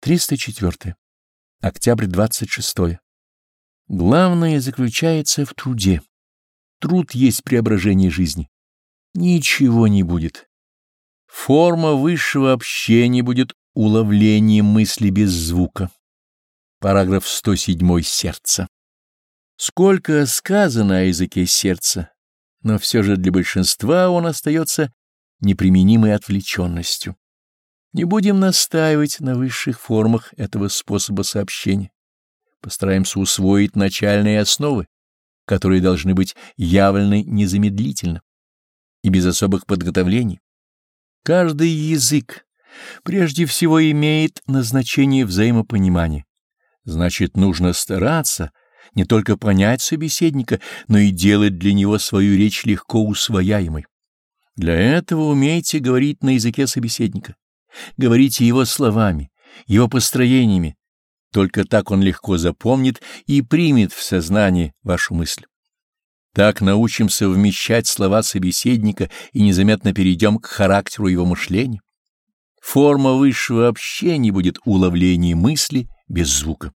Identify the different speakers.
Speaker 1: 304. Октябрь 26. Главное заключается в труде. Труд есть преображение жизни. Ничего не будет. Форма высшего общения будет уловлением мысли без звука. Параграф 107. Сердце. Сколько сказано о языке сердца, но все же для большинства он остается неприменимой отвлеченностью. Не будем настаивать на высших формах этого способа сообщения. Постараемся усвоить начальные основы, которые должны быть явлены незамедлительно и без особых подготовлений. Каждый язык прежде всего имеет назначение взаимопонимания. Значит, нужно стараться не только понять собеседника, но и делать для него свою речь легко усвояемой. Для этого умейте говорить на языке собеседника. Говорите его словами, его построениями. Только так он легко запомнит и примет в сознание вашу мысль. Так научимся вмещать слова собеседника и незаметно перейдем к характеру его мышления. Форма высшего общения будет уловление мысли без звука.